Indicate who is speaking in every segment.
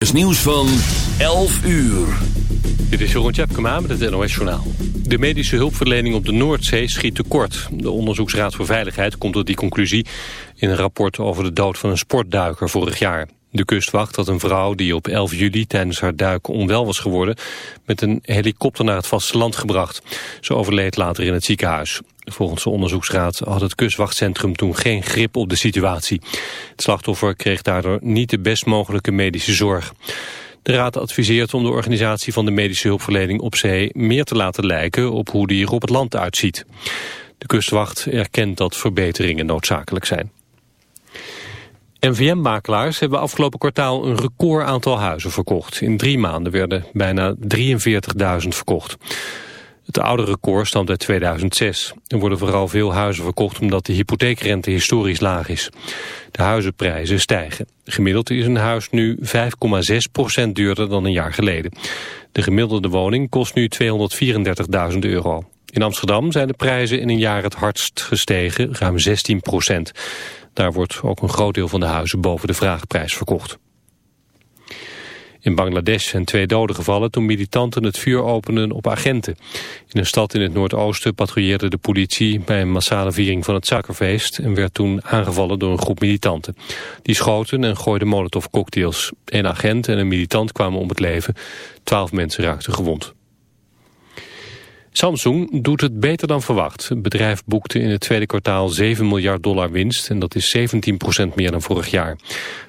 Speaker 1: Het nieuws van 11 uur.
Speaker 2: Dit is Jeroen Tjepkema met het NOS Journaal. De medische hulpverlening op de Noordzee schiet tekort. De Onderzoeksraad voor Veiligheid komt tot die conclusie... in een rapport over de dood van een sportduiker vorig jaar. De kustwacht had een vrouw die op 11 juli tijdens haar duiken onwel was geworden... met een helikopter naar het vasteland gebracht. Ze overleed later in het ziekenhuis. Volgens de onderzoeksraad had het kustwachtcentrum toen geen grip op de situatie. Het slachtoffer kreeg daardoor niet de best mogelijke medische zorg. De raad adviseert om de organisatie van de medische hulpverlening op zee meer te laten lijken op hoe die er op het land uitziet. De kustwacht erkent dat verbeteringen noodzakelijk zijn. NVM-makelaars hebben afgelopen kwartaal een record aantal huizen verkocht. In drie maanden werden bijna 43.000 verkocht. Het oude record stamt uit 2006. Er worden vooral veel huizen verkocht omdat de hypotheekrente historisch laag is. De huizenprijzen stijgen. Gemiddeld is een huis nu 5,6% duurder dan een jaar geleden. De gemiddelde woning kost nu 234.000 euro. In Amsterdam zijn de prijzen in een jaar het hardst gestegen, ruim 16% Daar wordt ook een groot deel van de huizen boven de vraagprijs verkocht. In Bangladesh zijn twee doden gevallen toen militanten het vuur openden op agenten. In een stad in het noordoosten patrouilleerde de politie bij een massale viering van het suikerfeest en werd toen aangevallen door een groep militanten. Die schoten en gooiden molotovcocktails. Een agent en een militant kwamen om het leven. Twaalf mensen raakten gewond. Samsung doet het beter dan verwacht. Het bedrijf boekte in het tweede kwartaal 7 miljard dollar winst... en dat is 17% meer dan vorig jaar.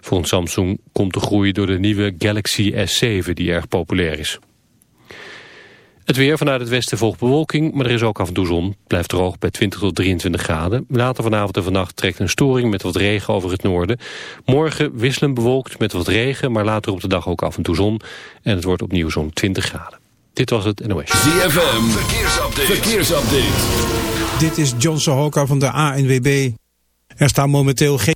Speaker 2: Volgens Samsung komt de groei door de nieuwe Galaxy S7 die erg populair is. Het weer vanuit het westen volgt bewolking, maar er is ook af en toe zon. Blijft droog bij 20 tot 23 graden. Later vanavond en vannacht trekt een storing met wat regen over het noorden. Morgen wisselen bewolkt met wat regen, maar later op de dag ook af en toe zon. En het wordt opnieuw zo'n 20 graden. Dit was het NOS.
Speaker 1: ZFM, verkeersupdate. verkeersupdate.
Speaker 3: Dit is John Sohoka van de ANWB. Er staan momenteel geen...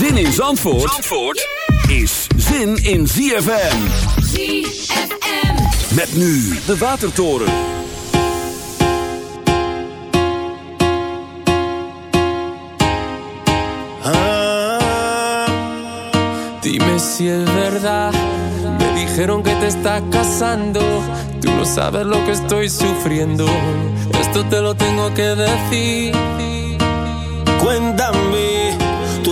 Speaker 4: Zin in Zandvoort, Zandvoort is zin in ZFM.
Speaker 5: ZFM.
Speaker 4: Met nu de Watertoren.
Speaker 6: Ah, dime si es verdad. Me dijeron que te estás casando. Tú no sabes lo que estoy sufriendo. Esto te lo tengo que decir.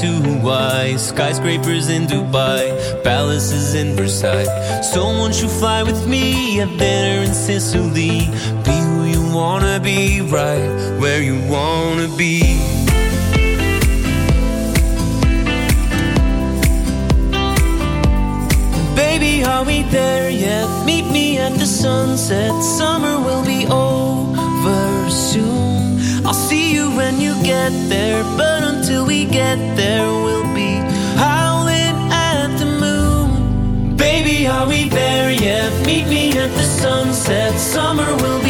Speaker 6: to Hawaii, skyscrapers in Dubai, palaces in Versailles. So won't you fly with me? A dinner in Sicily. Be who you wanna be, right? said summer will be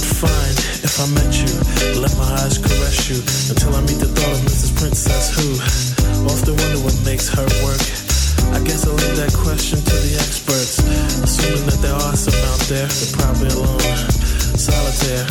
Speaker 7: Would find if I met you. Let my eyes caress you until I meet the thought of Mrs. Princess who. Often wonder what makes her work. I guess I'll leave that question to the experts. Assuming that there are some out there, they're probably alone. Solitaire.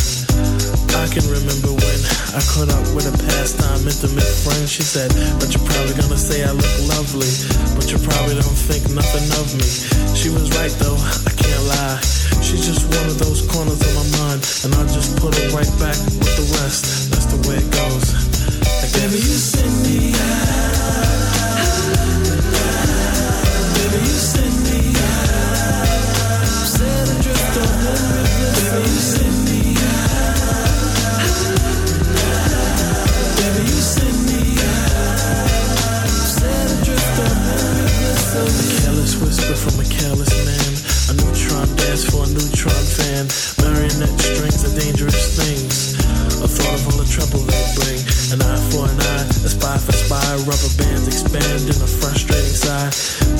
Speaker 7: I can remember when I caught up with a pastime intimate friend. She said, But you're probably gonna say I look lovely. But you probably don't think nothing of me. She was right though, I can't lie. She's just one of those corners of my mind. And I'll just put her right back with the rest. That's the way it goes. I. Baby, you send me Baby, you send me Set adrift on the river. Baby, you send me Baby, you send me Set adrift on the river. Careless whisper from neutron fan. Marionette strings are dangerous things. A thought of all the trouble they bring. An eye for an eye, a spy for spy. Rubber bands expand in a frustrating sigh.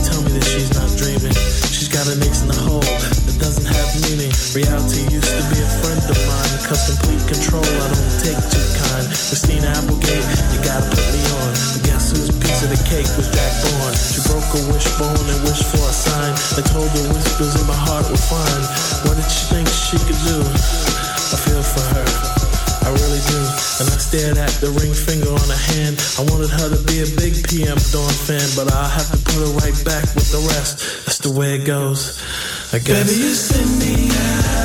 Speaker 7: Tell me that she's not dreaming. She's got an ace in the hole that doesn't have meaning. Reality used to be a friend of mine. Cause complete control I don't take too kind. Christina Applegate, you gotta put me piece of the cake was Jack Bourne? She broke a wishbone and wished for a sign. I told the whispers in my heart were fine. What did she think she could do? I feel for her. I really do. And I stared at the ring finger on her hand. I wanted her to be a big PM Dawn fan, but I'll have to put her right back with the rest. That's the way it goes. I guess. Baby, you send me Baby,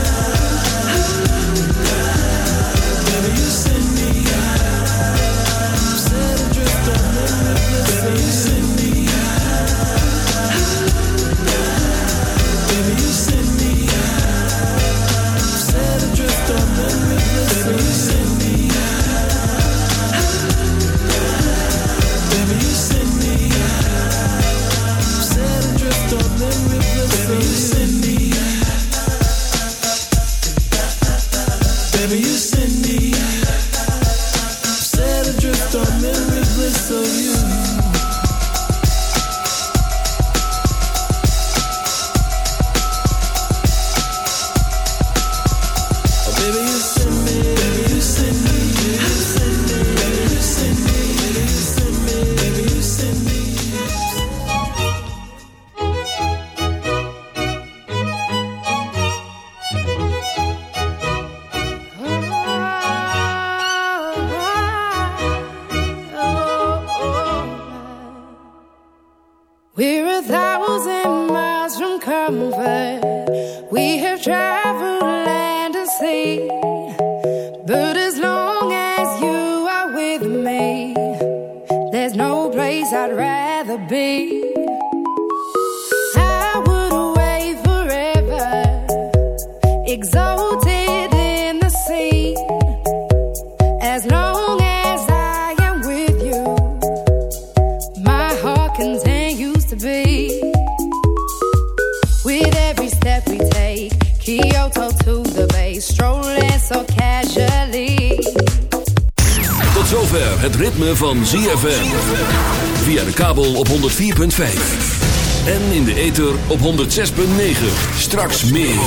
Speaker 4: 106.9. Straks meer.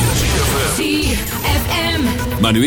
Speaker 4: Maar nu